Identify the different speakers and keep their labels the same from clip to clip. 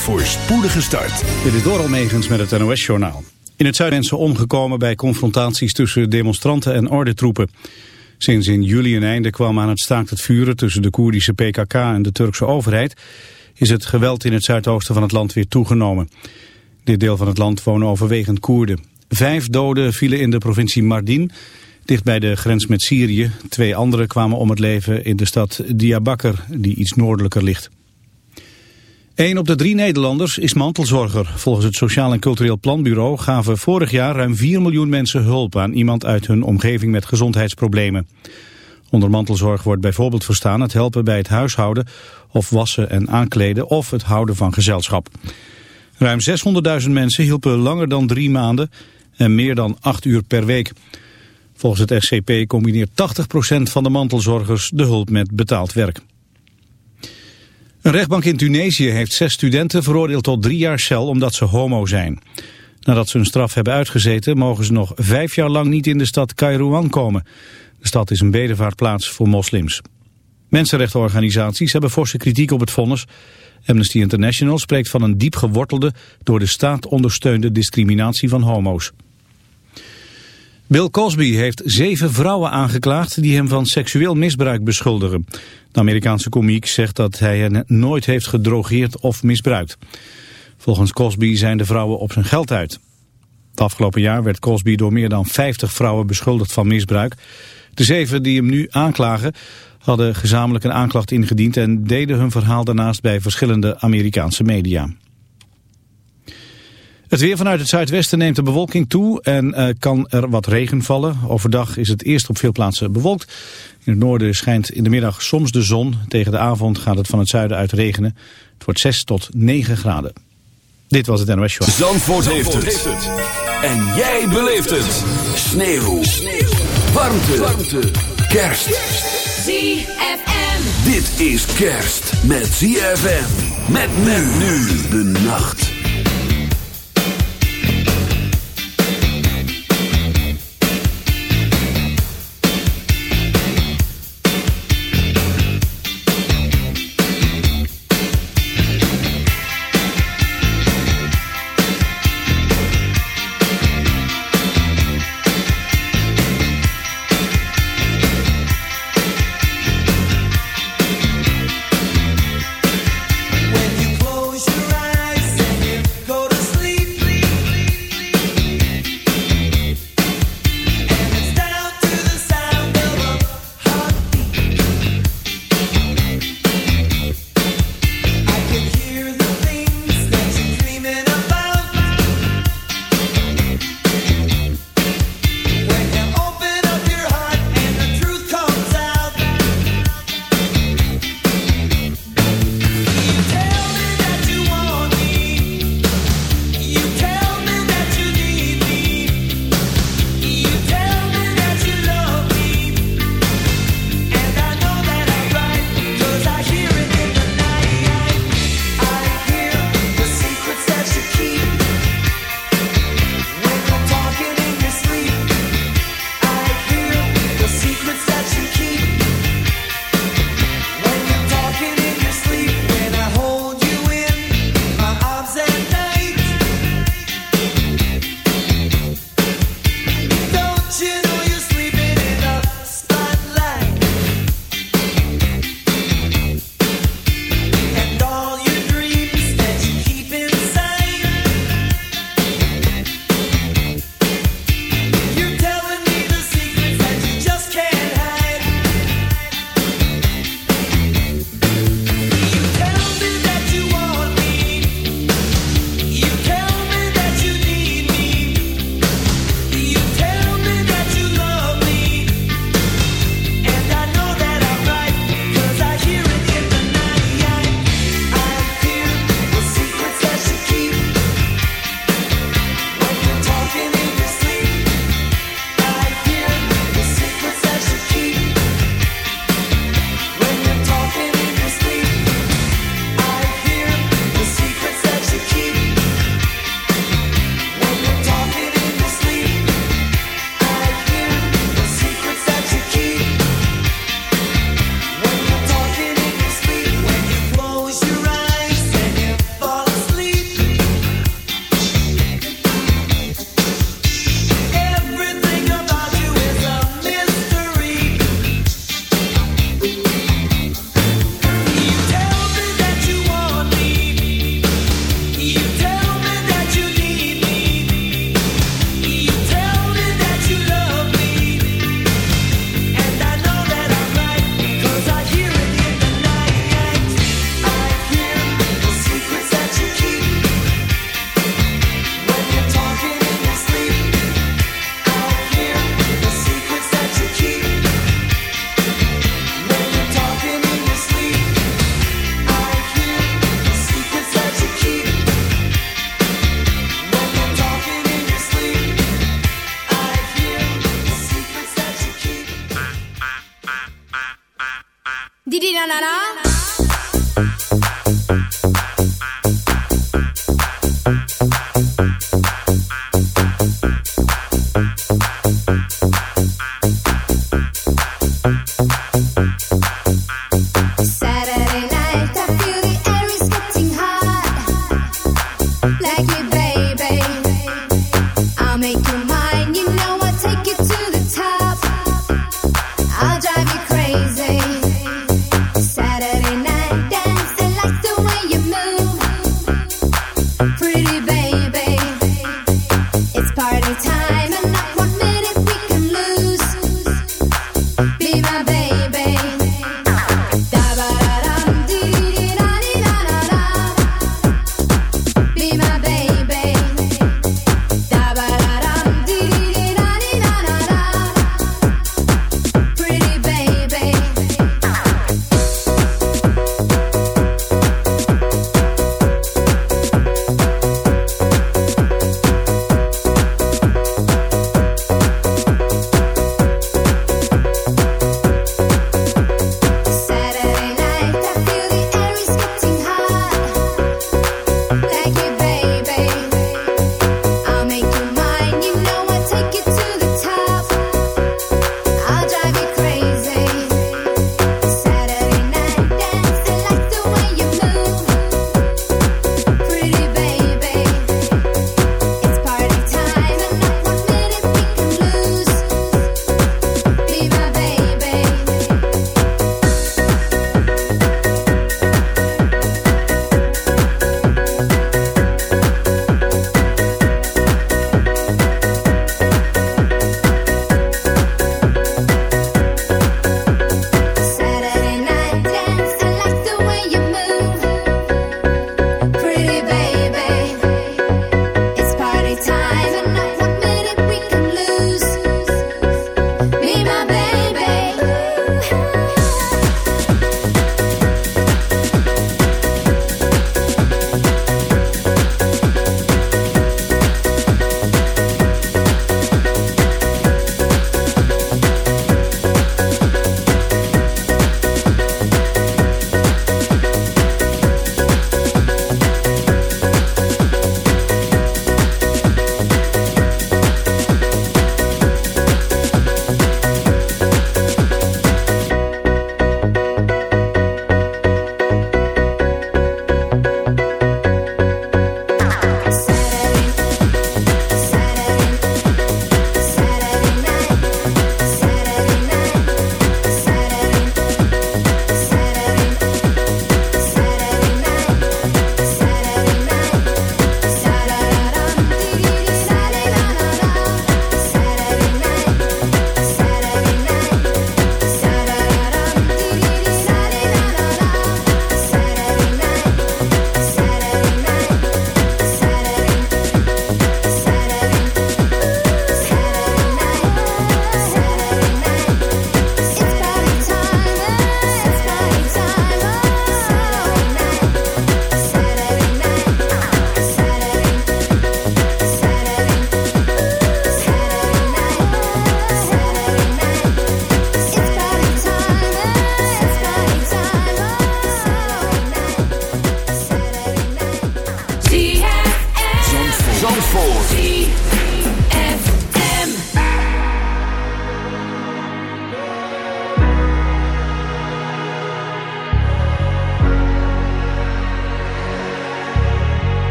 Speaker 1: voor spoedige start.
Speaker 2: Dit is Doral Megens met het NOS-journaal. In het zuiden zijn omgekomen bij confrontaties tussen demonstranten en ordentroepen. Sinds in juli een einde kwam aan het staakt het vuren tussen de Koerdische PKK en de Turkse overheid... is het geweld in het zuidoosten van het land weer toegenomen. Dit deel van het land wonen overwegend Koerden. Vijf doden vielen in de provincie Mardin, dicht bij de grens met Syrië. Twee anderen kwamen om het leven in de stad Diyarbakir, die iets noordelijker ligt. Een op de drie Nederlanders is mantelzorger. Volgens het Sociaal en Cultureel Planbureau gaven vorig jaar ruim 4 miljoen mensen hulp aan iemand uit hun omgeving met gezondheidsproblemen. Onder mantelzorg wordt bijvoorbeeld verstaan het helpen bij het huishouden of wassen en aankleden of het houden van gezelschap. Ruim 600.000 mensen hielpen langer dan drie maanden en meer dan acht uur per week. Volgens het SCP combineert 80% van de mantelzorgers de hulp met betaald werk. Een rechtbank in Tunesië heeft zes studenten veroordeeld tot drie jaar cel omdat ze homo zijn. Nadat ze hun straf hebben uitgezeten mogen ze nog vijf jaar lang niet in de stad Kairouan komen. De stad is een bedevaartplaats voor moslims. Mensenrechtenorganisaties hebben forse kritiek op het vonnis. Amnesty International spreekt van een diep gewortelde, door de staat ondersteunde discriminatie van homo's. Bill Cosby heeft zeven vrouwen aangeklaagd die hem van seksueel misbruik beschuldigen. De Amerikaanse komiek zegt dat hij hen nooit heeft gedrogeerd of misbruikt. Volgens Cosby zijn de vrouwen op zijn geld uit. Het afgelopen jaar werd Cosby door meer dan 50 vrouwen beschuldigd van misbruik. De zeven die hem nu aanklagen hadden gezamenlijk een aanklacht ingediend en deden hun verhaal daarnaast bij verschillende Amerikaanse media. Het weer vanuit het zuidwesten neemt de bewolking toe en uh, kan er wat regen vallen. Overdag is het eerst op veel plaatsen bewolkt. In het noorden schijnt in de middag soms de zon. Tegen de avond gaat het van het zuiden uit regenen. Het wordt 6 tot 9 graden. Dit was het NOS Show.
Speaker 1: Zandvoort, Zandvoort heeft, het. En jij beleeft het. Sneeuw. Sneeuw. Warmte. Warmte. Kerst.
Speaker 3: ZFM.
Speaker 1: Dit is kerst met ZFM. Met men nu de nacht.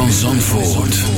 Speaker 4: Van Zandvoort.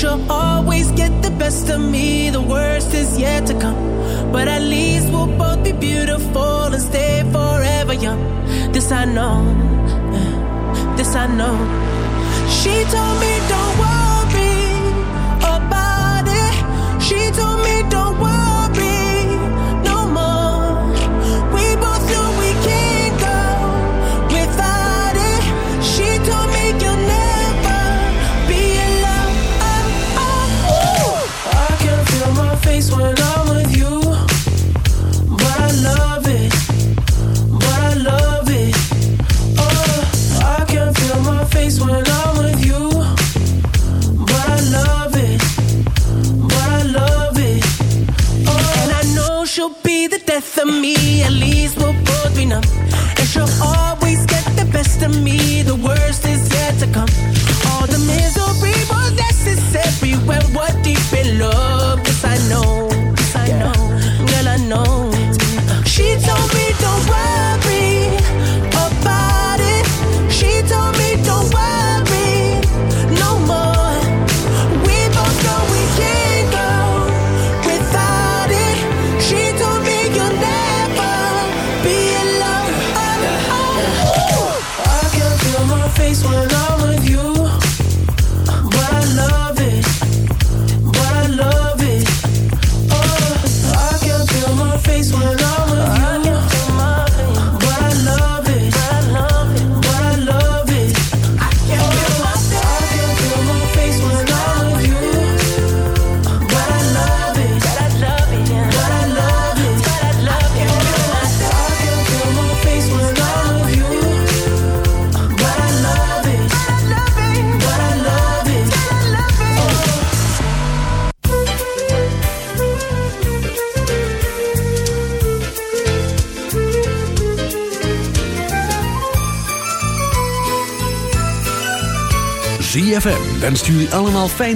Speaker 5: She'll always get the best of me, the worst is yet to come. But at least we'll both be beautiful and stay forever young. This I know, this I know. She told me
Speaker 1: en stuur je allemaal fijn.